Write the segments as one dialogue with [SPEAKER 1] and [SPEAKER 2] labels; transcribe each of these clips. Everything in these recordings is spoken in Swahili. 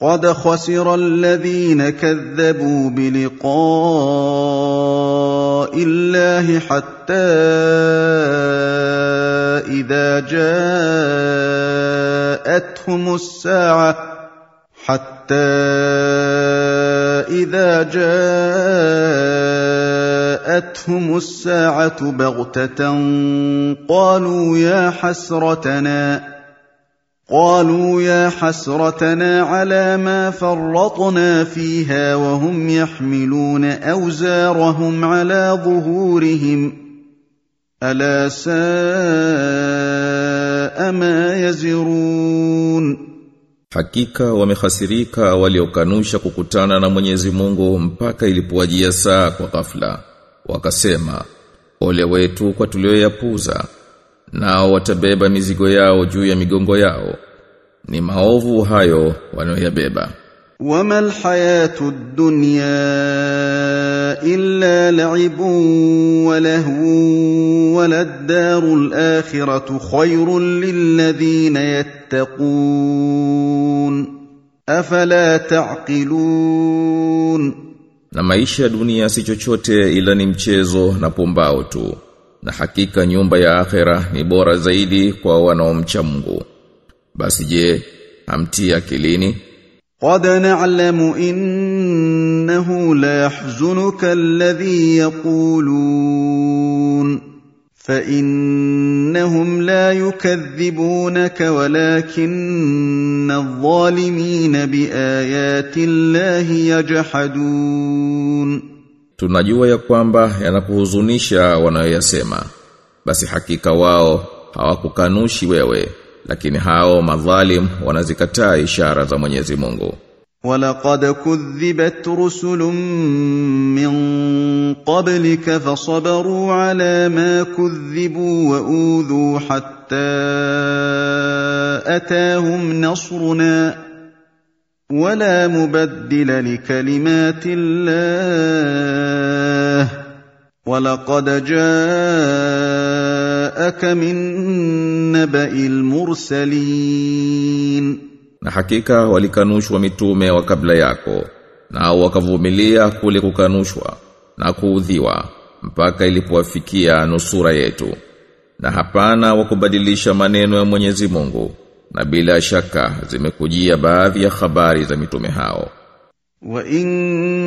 [SPEAKER 1] قد خسر الذين كذبوا بلقاء الله حتى اذا جاءتهم الساعة حتى اذا جاءتهم الساعة بغته قالوا يا حسرتنا قالوا يا حسرتنا على ما فرطنا فيها وهم يحملون اوزارهم على ظهورهم الا ساء ما يزرون
[SPEAKER 2] Hakika wamehasirika waliokanusha kukutana na Mwenyezi Mungu mpaka ilipowajia saa kwa ghafla. Wakasema, ole wetu kwa tulioyapuza. Nao watabeba mizigo yao juu ya migongo yao. ni maovu hayo wanayobeba
[SPEAKER 1] wama alhayatu dunya illa la'ibun wa lahwun waladdarul alakhiratu khayrun lilladhina yattaqun. Afala taqilun.
[SPEAKER 2] Na maisha ya dunia si chochote ila ni mchezo na pumbao tu. Na hakika nyumba ya akhera ni bora zaidi kwa wanaomcha Mungu Basi je, hamtii akilini?
[SPEAKER 1] قد نعلم انه ليحزنك الذي يقولون فانهم لا يكذبونك ولكن الظالمين بايات الله يجحدون
[SPEAKER 2] Tunajua ya kwamba yanakuhuzunisha wanayoyasema. Basi hakika wao hawakukanushi wewe, Lakini hao madhalim wanazikataa ishara za Mwenyezi Mungu.
[SPEAKER 1] ولقد كذبت رسل من قبلك فصبروا على ما كذبوا وأوذوا حتى أتاهم نصرنا ولا مبدل لكلمات الله ولقد جاءك من نبأ المرسلين
[SPEAKER 2] Na hakika walikanushwa mitume wa kabla yako, nao wakavumilia kule kukanushwa na kuudhiwa mpaka ilipowafikia nusura yetu. Na hapana wa kubadilisha maneno ya Mwenyezi Mungu, na bila shaka zimekujia baadhi ya habari za mitume hao.
[SPEAKER 1] وان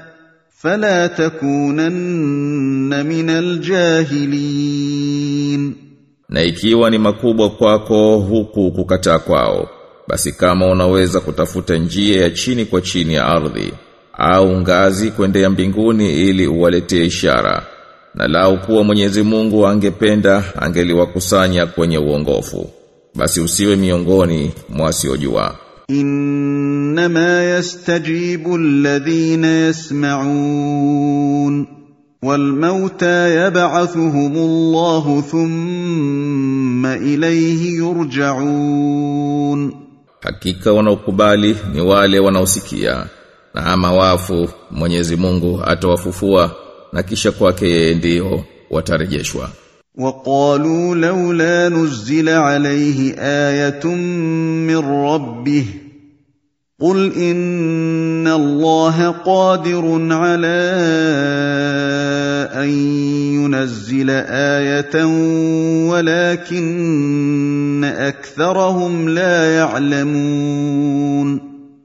[SPEAKER 1] فلا تكونن من الجاهلين
[SPEAKER 2] Na ikiwa ni makubwa kwako huku kukataa kwao, basi kama unaweza kutafuta njia ya chini kwa chini ya ardhi au ngazi kwendea mbinguni ili uwaletee ishara. Na lau kuwa Mwenyezi Mungu angependa angeliwakusanya kwenye uongofu. Basi usiwe miongoni mwa wasiojua.
[SPEAKER 1] انما يستجيب الذين يسمعون والموتى يبعثهم الله ثم اليه يرجعون
[SPEAKER 2] Hakika wanaokubali ni wale wanaosikia na ama wafu Mwenyezi Mungu atawafufua na kisha kwake yeye ndio watarejeshwa.
[SPEAKER 1] وقالوا لولا نزل عليه ايه من ربه قل ان الله قادر على ان ينزل ايه ولكن اكثرهم لا يعلمون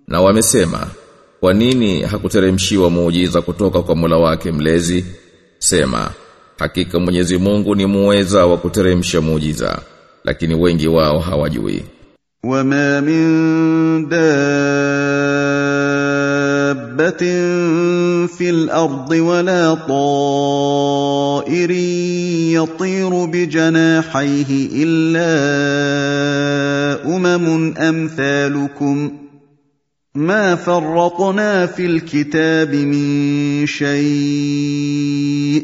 [SPEAKER 2] Na wamesema, kwa nini hakuteremshiwa muujiza kutoka kwa Mola wake mlezi? Sema, hakika Mwenyezi Mungu ni muweza wa kuteremsha muujiza, lakini wengi wao hawajui.
[SPEAKER 1] وما من دابه في الأرض ولا طائر يطير بجناحيه الا امم امثالكم ما فرطنا في الكتاب من شيء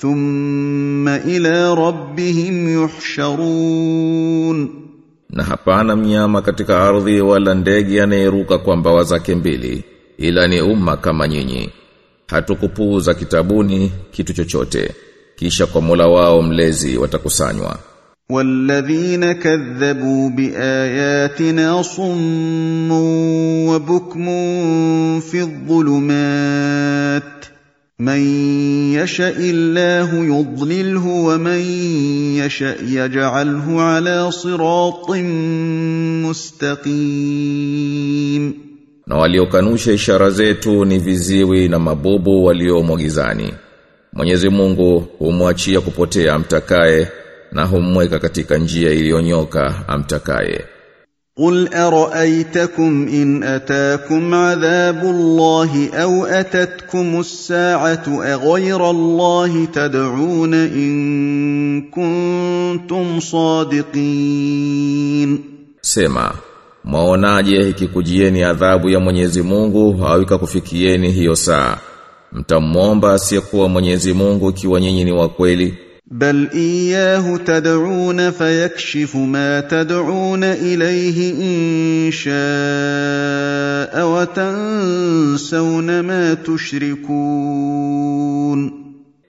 [SPEAKER 1] ثم إلى ربهم يحشرون
[SPEAKER 2] Na hapana mnyama katika ardhi wala ndege anayeruka kwa mbawa zake mbili. ila ni umma kama nyinyi. Hatukupuuza kitabuni kitu chochote. Kisha kwa Mola wao mlezi watakusanywa.
[SPEAKER 1] والذين كذبوا باياتنا صم وبكم في الظلمات من يشاء الله يضلله ومن يشاء يجعله على صراط مستقيم
[SPEAKER 2] na waliokanusha ishara zetu ni viziwi na mabubu waliomwagizani Mwenyezi Mungu humwachia kupotea amtakaye na humweka katika njia iliyonyoka amtakaye.
[SPEAKER 1] Qul ara'aytakum in ataakum 'adhabu Allahi aw atatkum as-sa'atu aghayra Allahi tad'un in kuntum sadiqin.
[SPEAKER 2] Sema Maonaje ikikujieni adhabu ya Mwenyezi Mungu hawika kufikieni hiyo saa? Mtamwomba asiyekuwa Mwenyezi Mungu ikiwa nyinyi ni wa kweli?
[SPEAKER 1] Bal iyahu tad'un fayakshifu ma tad'un ilayhi in sha'a wa tansawna ma tushrikun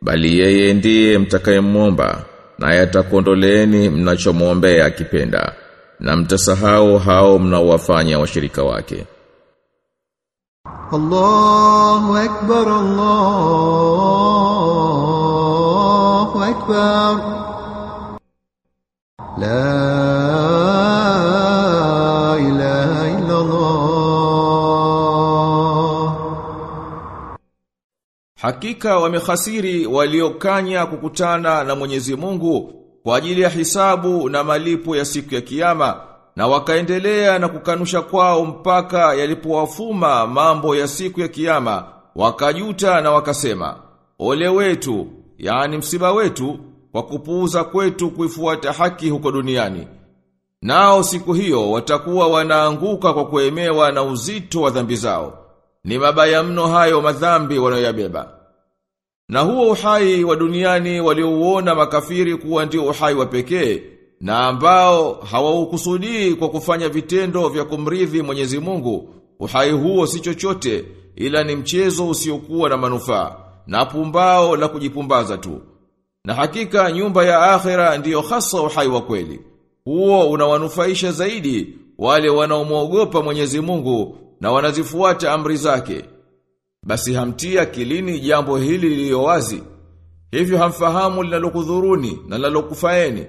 [SPEAKER 2] Bali yeye ndiye mtakayemwomba na atakuondoleeni mnachomwombea akipenda na mtasahau hao mnaowafanya washirika wake.
[SPEAKER 3] Allahu akbar Allahu akbar. La ilaha illa Allah
[SPEAKER 2] Hakika wamehasiri waliokanya kukutana na Mwenyezi Mungu kwa ajili ya hisabu na malipo ya siku ya kiyama na wakaendelea na kukanusha kwao mpaka yalipowafuma mambo ya siku ya kiyama wakajuta na wakasema ole wetu yani msiba wetu kwa kupuuza kwetu kuifuata haki huko duniani nao siku hiyo watakuwa wanaanguka kwa kuemewa na uzito wa dhambi zao ni mabaya mno hayo madhambi wanayoyabeba. Na huo uhai wa duniani waliouona makafiri kuwa ndio uhai wa pekee na ambao hawaukusudii kwa kufanya vitendo vya kumridhi Mwenyezi Mungu, uhai huo si chochote ila ni mchezo usiokuwa na manufaa na pumbao la kujipumbaza tu. Na hakika nyumba ya akhera ndiyo hasa uhai wa kweli. Huo unawanufaisha zaidi wale wanaomwogopa Mwenyezi Mungu na wanazifuata amri zake. Basi hamtia kilini jambo hili lililo wazi. Hivyo hamfahamu linalokudhuruni na linalokufaeni.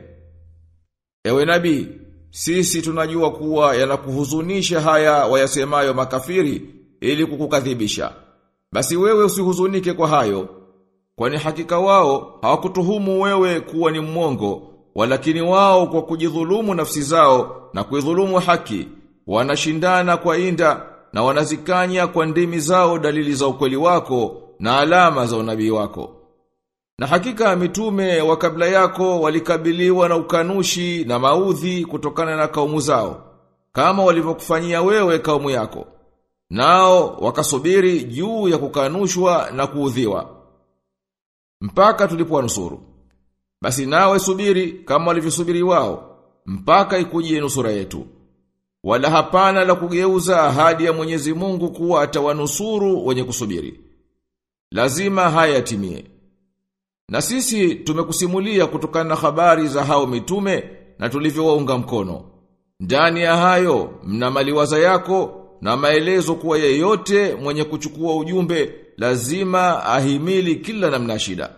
[SPEAKER 2] Ewe nabii, sisi tunajua kuwa yanakuhuzunisha haya wayasemayo makafiri ili kukukadhibisha. Basi wewe usihuzunike kwa hayo, kwani hakika wao hawakutuhumu wewe kuwa ni mmongo, walakini wao kwa kujidhulumu nafsi zao na kuidhulumu haki, wanashindana kwa inda na wanazikanya kwa ndimi zao dalili za ukweli wako na alama za unabii wako. Na hakika mitume wa kabla yako walikabiliwa na ukanushi na maudhi kutokana na kaumu zao, kama walivyokufanyia wewe kaumu yako. Nao wakasubiri juu ya kukanushwa na kuudhiwa. Mpaka tulipowanusuru. Basi nawe subiri kama walivyosubiri wao, mpaka ikujie nusura yetu. Wala hapana la kugeuza ahadi ya Mwenyezi Mungu kuwa atawanusuru wenye kusubiri. Lazima haya yatimie. Na sisi tumekusimulia kutokana na habari za hao mitume na tulivyowaunga mkono. Ndani ya hayo mna maliwaza yako na maelezo kuwa yeyote mwenye kuchukua ujumbe lazima ahimili kila namna shida.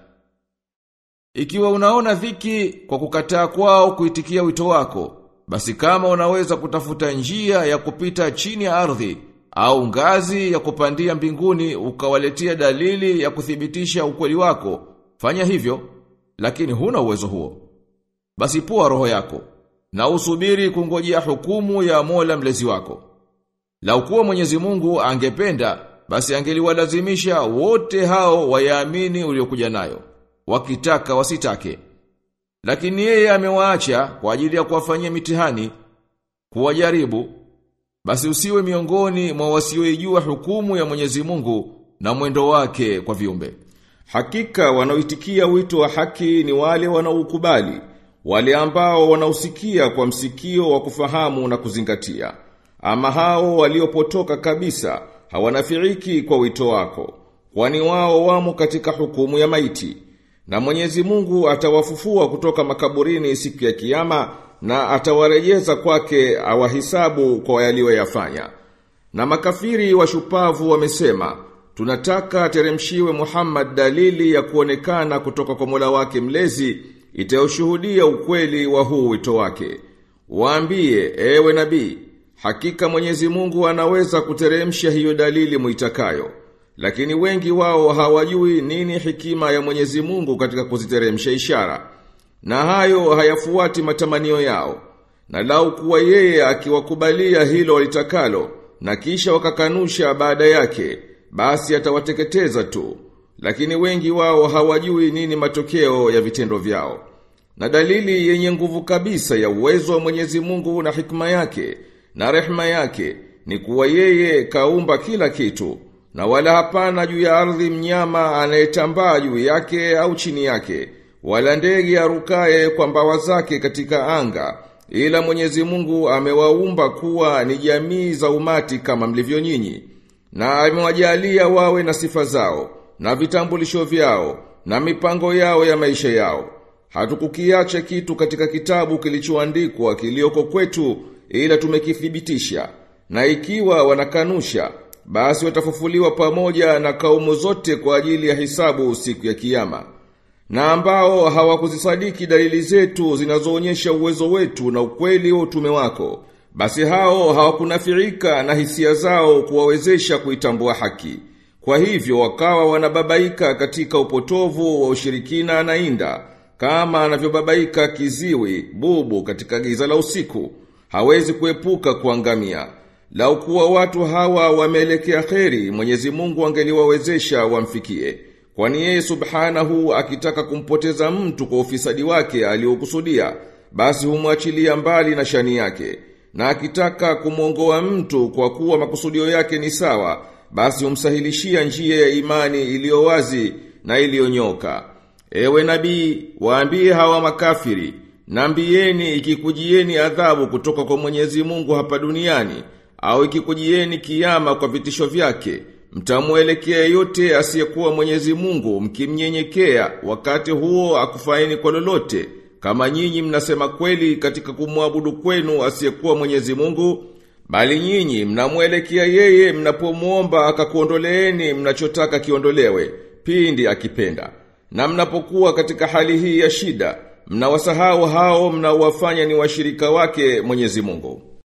[SPEAKER 2] Ikiwa unaona viki kwa kukataa kwao kuitikia wito wako, basi kama unaweza kutafuta njia ya kupita chini ya ardhi au ngazi ya kupandia mbinguni ukawaletea dalili ya kuthibitisha ukweli wako, fanya hivyo, lakini huna uwezo huo. Basi pua roho yako na usubiri kungojea hukumu ya Mola mlezi wako. Laukuwa Mwenyezi Mungu angependa, basi angeliwalazimisha wote hao wayaamini uliokuja nayo, wakitaka wasitake. Lakini yeye amewaacha kwa ajili ya kuwafanyia mitihani, kuwajaribu, Basi usiwe miongoni mwa wasioijua hukumu ya Mwenyezi Mungu na mwendo wake kwa viumbe. Hakika wanaoitikia wito wa haki ni wale wanaoukubali, wale ambao wanausikia kwa msikio wa kufahamu na kuzingatia. Ama hao waliopotoka kabisa hawanafiriki kwa wito wako, kwani wao wamo katika hukumu ya maiti. Na Mwenyezi Mungu atawafufua kutoka makaburini siku ya kiyama na atawarejeza kwake awahisabu kwa yaliyoyafanya. Na makafiri wa shupavu wamesema, tunataka teremshiwe Muhammad dalili ya kuonekana kutoka kwa Mola wake mlezi itayoshuhudia ukweli wa huu wito wake. Waambie, ewe nabii, hakika Mwenyezi Mungu anaweza kuteremsha hiyo dalili muitakayo. Lakini wengi wao hawajui nini hikima ya Mwenyezi Mungu katika kuziteremsha ishara. Na hayo hayafuati matamanio yao. Na lau kuwa yeye akiwakubalia hilo walitakalo na kisha wakakanusha baada yake, basi atawateketeza tu. Lakini wengi wao hawajui nini matokeo ya vitendo vyao. Na dalili yenye nguvu kabisa ya uwezo wa Mwenyezi Mungu na hikma yake na rehma yake ni kuwa yeye kaumba kila kitu na wala hapana juu ya ardhi mnyama anayetambaa juu yake au chini yake wala ndege arukaye kwa mbawa zake katika anga ila Mwenyezi Mungu amewaumba kuwa ni jamii za umati kama mlivyo nyinyi na amewajalia wawe na sifa zao na vitambulisho vyao na mipango yao ya maisha yao. Hatukukiacha kitu katika kitabu kilichoandikwa kilioko kwetu ila tumekithibitisha. Na ikiwa wanakanusha basi watafufuliwa pamoja na kaumu zote kwa ajili ya hisabu siku ya kiyama na ambao hawakuzisadiki dalili zetu zinazoonyesha uwezo wetu na ukweli wa utume wako basi hao hawakunafirika na hisia zao kuwawezesha kuitambua haki. Kwa hivyo wakawa wanababaika katika upotovu wa ushirikina na inda kama anavyobabaika kiziwi bubu katika giza la usiku. Hawezi kuepuka kuangamia lau kuwa watu hawa wameelekea kheri Mwenyezi Mungu angeliwawezesha wamfikie. Kwani yeye subhanahu akitaka kumpoteza mtu kwa ufisadi wake aliokusudia basi humwachilia mbali na shani yake. Na akitaka kumwongoa mtu kwa kuwa makusudio yake ni sawa basi humsahilishia njia ya imani iliyo wazi na iliyonyoka ewe nabii waambie hawa makafiri Nambieni ikikujieni adhabu kutoka kwa Mwenyezi Mungu hapa duniani au ikikujieni kiyama kwa vitisho vyake mtamuelekea yote asiyekuwa Mwenyezi Mungu mkimnyenyekea wakati huo akufaini kwa lolote. Kama nyinyi mnasema kweli katika kumwabudu kwenu asiyekuwa Mwenyezi Mungu bali nyinyi mnamuelekea yeye mnapomuomba akakuondoleeni mnachotaka kiondolewe pindi akipenda. Na mnapokuwa katika hali hii ya shida mnawasahau hao mnaowafanya ni washirika wake Mwenyezi Mungu